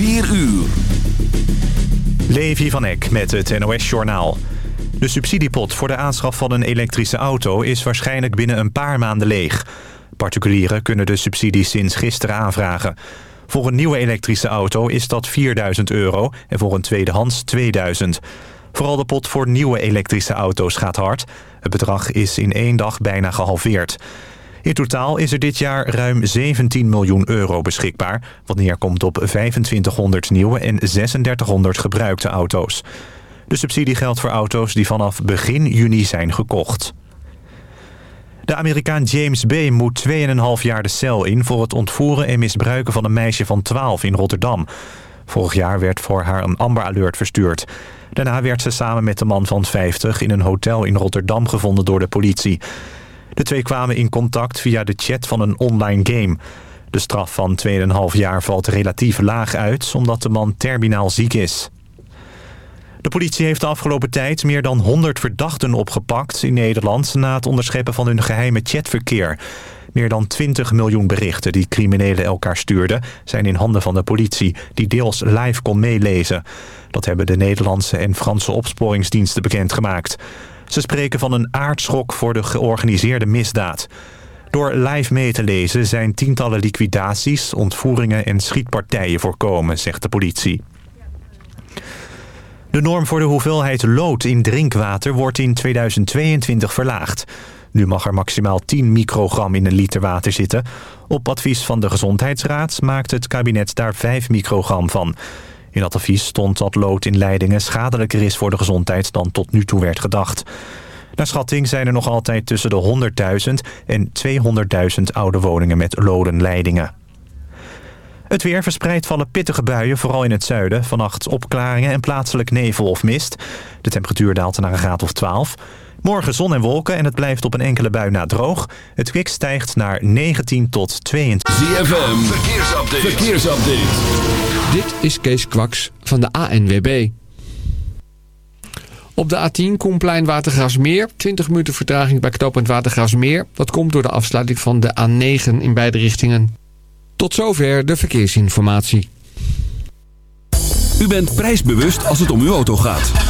4 uur. Levi van Eck met het NOS-journaal. De subsidiepot voor de aanschaf van een elektrische auto is waarschijnlijk binnen een paar maanden leeg. Particulieren kunnen de subsidie sinds gisteren aanvragen. Voor een nieuwe elektrische auto is dat 4000 euro en voor een tweedehands 2000. Vooral de pot voor nieuwe elektrische auto's gaat hard. Het bedrag is in één dag bijna gehalveerd. In totaal is er dit jaar ruim 17 miljoen euro beschikbaar... wat neerkomt op 2500 nieuwe en 3600 gebruikte auto's. De subsidie geldt voor auto's die vanaf begin juni zijn gekocht. De Amerikaan James B. moet 2,5 jaar de cel in... voor het ontvoeren en misbruiken van een meisje van 12 in Rotterdam. Vorig jaar werd voor haar een Amber Alert verstuurd. Daarna werd ze samen met de man van 50 in een hotel in Rotterdam gevonden door de politie. De twee kwamen in contact via de chat van een online game. De straf van 2,5 jaar valt relatief laag uit... omdat de man terminaal ziek is. De politie heeft de afgelopen tijd meer dan 100 verdachten opgepakt in Nederland... na het onderscheppen van hun geheime chatverkeer. Meer dan 20 miljoen berichten die criminelen elkaar stuurden... zijn in handen van de politie, die deels live kon meelezen. Dat hebben de Nederlandse en Franse opsporingsdiensten bekendgemaakt. Ze spreken van een aardschok voor de georganiseerde misdaad. Door live mee te lezen zijn tientallen liquidaties, ontvoeringen en schietpartijen voorkomen, zegt de politie. De norm voor de hoeveelheid lood in drinkwater wordt in 2022 verlaagd. Nu mag er maximaal 10 microgram in een liter water zitten. Op advies van de Gezondheidsraad maakt het kabinet daar 5 microgram van. In dat advies stond dat lood in leidingen schadelijker is voor de gezondheid dan tot nu toe werd gedacht. Naar schatting zijn er nog altijd tussen de 100.000 en 200.000 oude woningen met lodenleidingen. Het weer verspreidt vallen pittige buien, vooral in het zuiden. Vannacht opklaringen en plaatselijk nevel of mist. De temperatuur daalt naar een graad of 12. Morgen zon en wolken en het blijft op een enkele bui na droog. Het kwik stijgt naar 19 tot 22. ZFM, verkeersupdate. verkeersupdate. Dit is Kees Kwaks van de ANWB. Op de A10 Koenplein Watergrasmeer. 20 minuten vertraging bij knooppunt Watergrasmeer. Dat komt door de afsluiting van de A9 in beide richtingen. Tot zover de verkeersinformatie. U bent prijsbewust als het om uw auto gaat.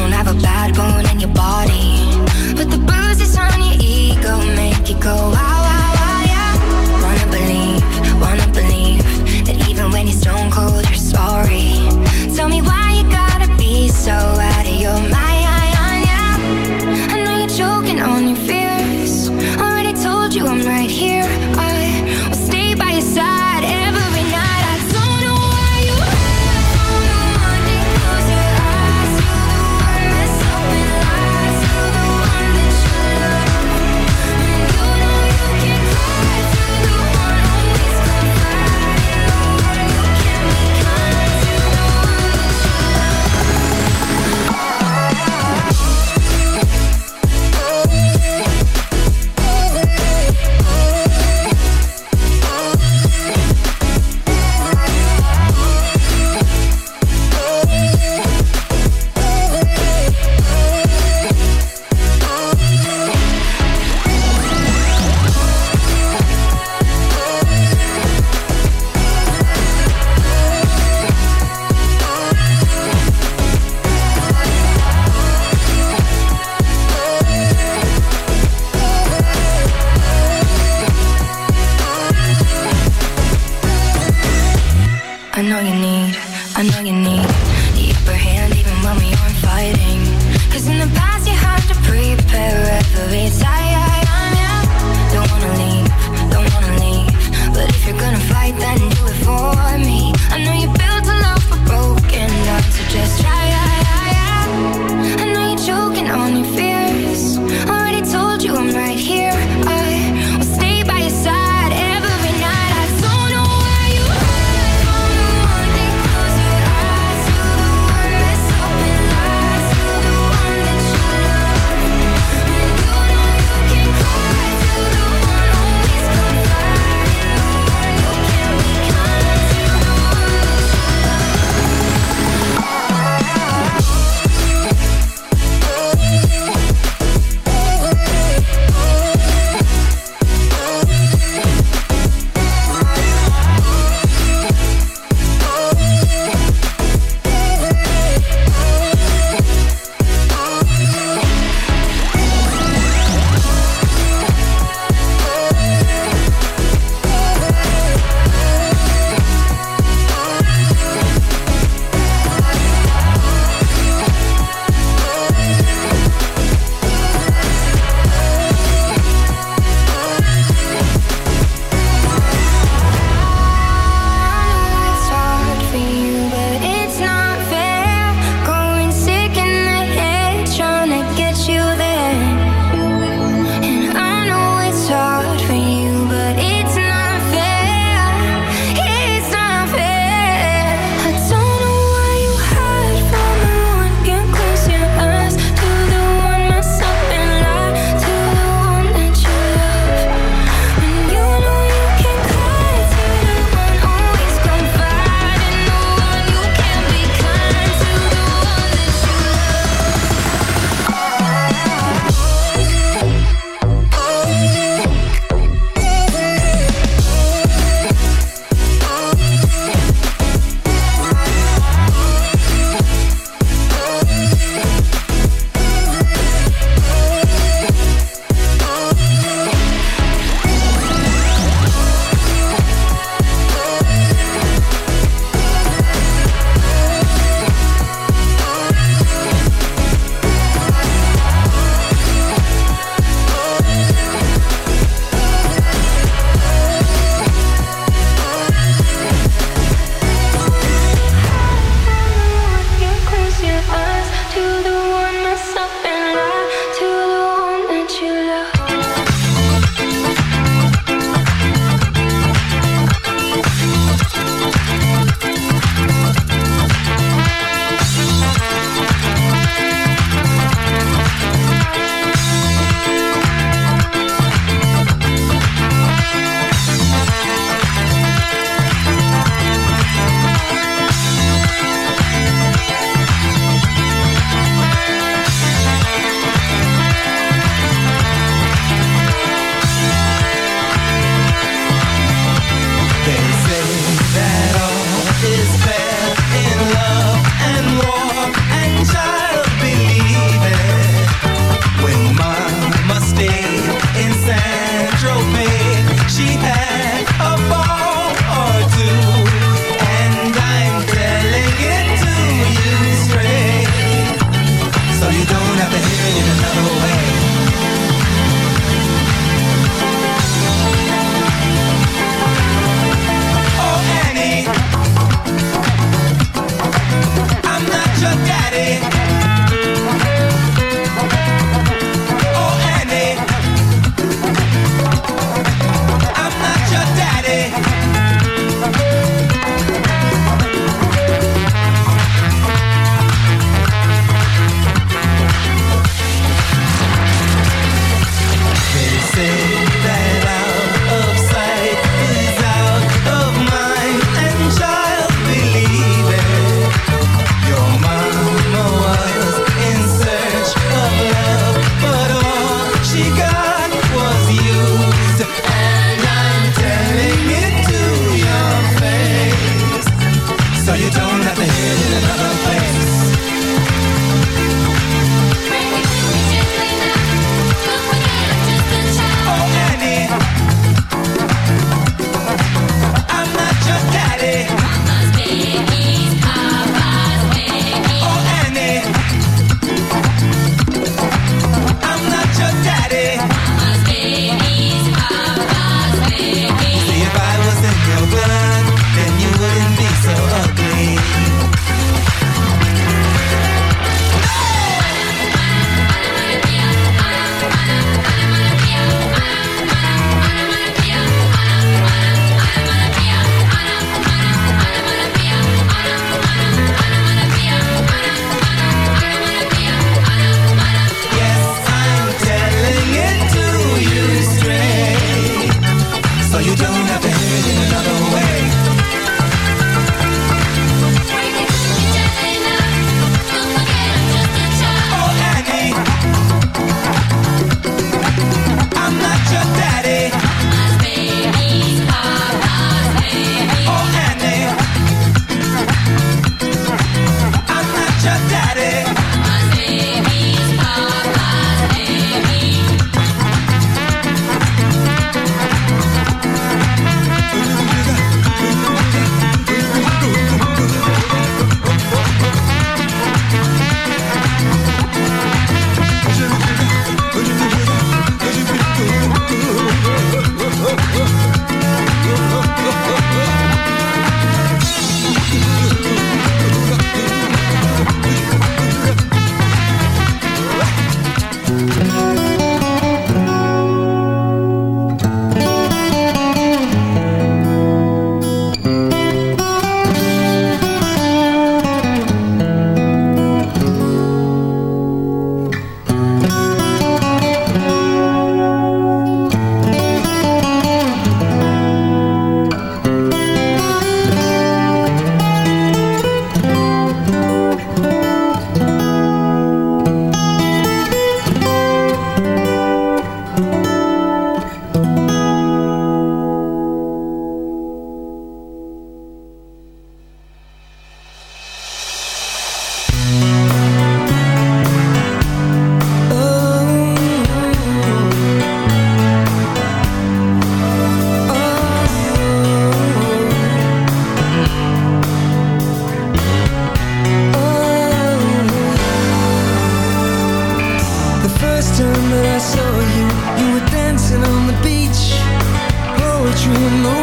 Don't have a bad bone in your body. But the bruises on your ego make you go wow. Wanna believe, wanna believe that even when you're stone cold, you're sorry. Tell me why you gotta be so out of your mind, yeah. I know you're choking on your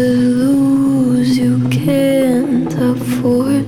Lose, you can't afford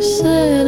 said.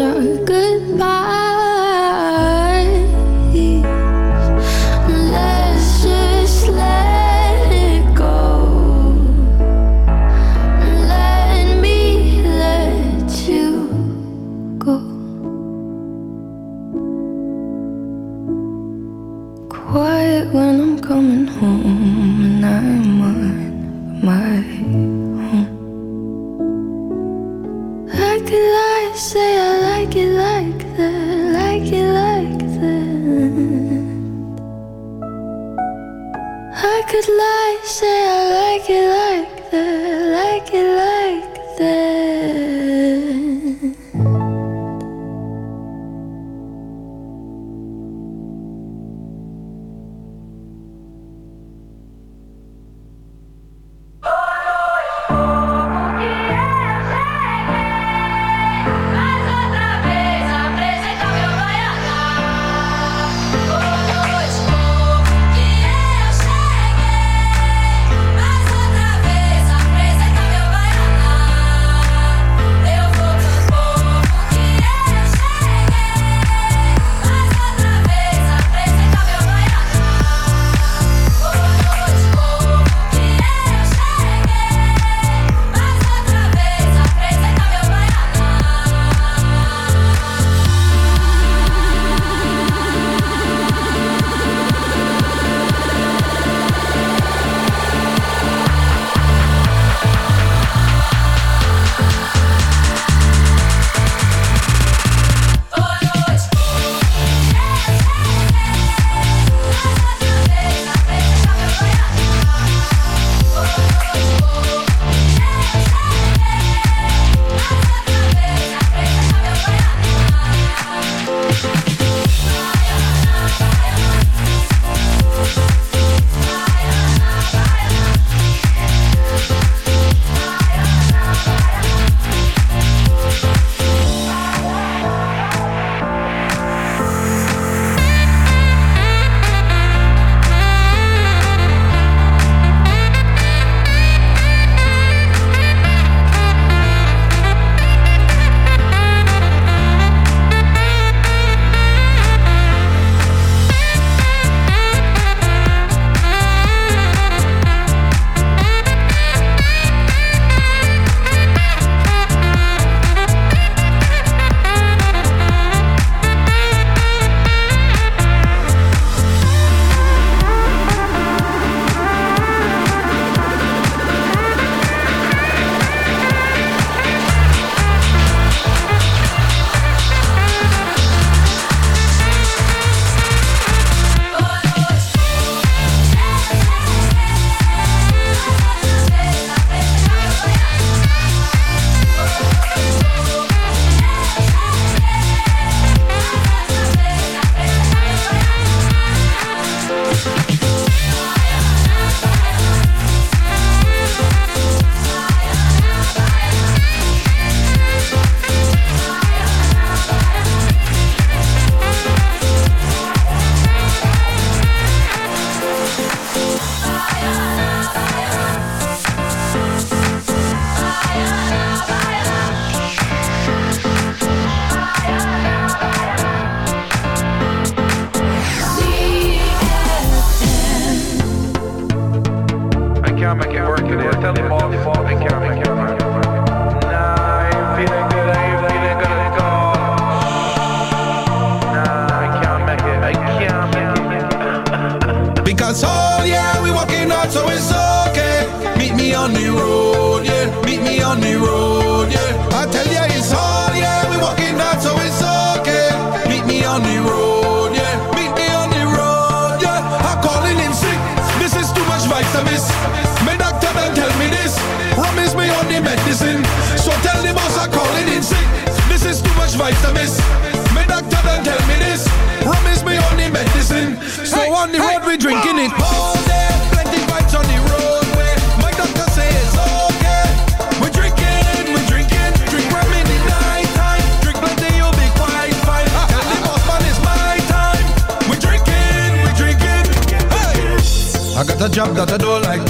job that I don't like.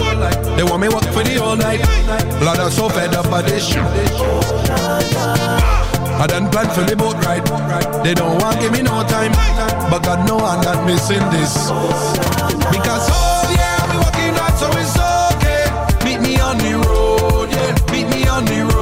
They want me work for the all night. Blood, I'm so fed up by this shit. I done planned for the boat ride. They don't want give me no time, but God know I'm not missing this. Because oh yeah, we working hard, so it's okay. Meet me on the road, yeah. Meet me on the road.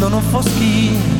andam no fosquinho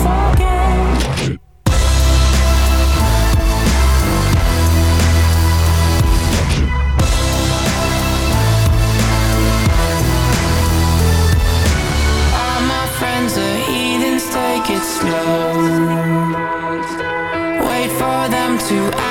to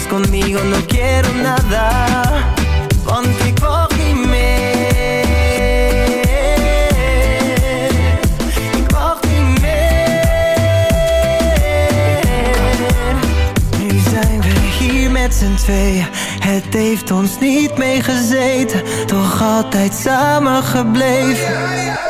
vengas conmigo, no quiero nada. Ponte y cógeme. Cógeme. Nu zijn we hier met z'n tweeën. Het heeft ons niet meegezeten, toch altijd samen gebleven.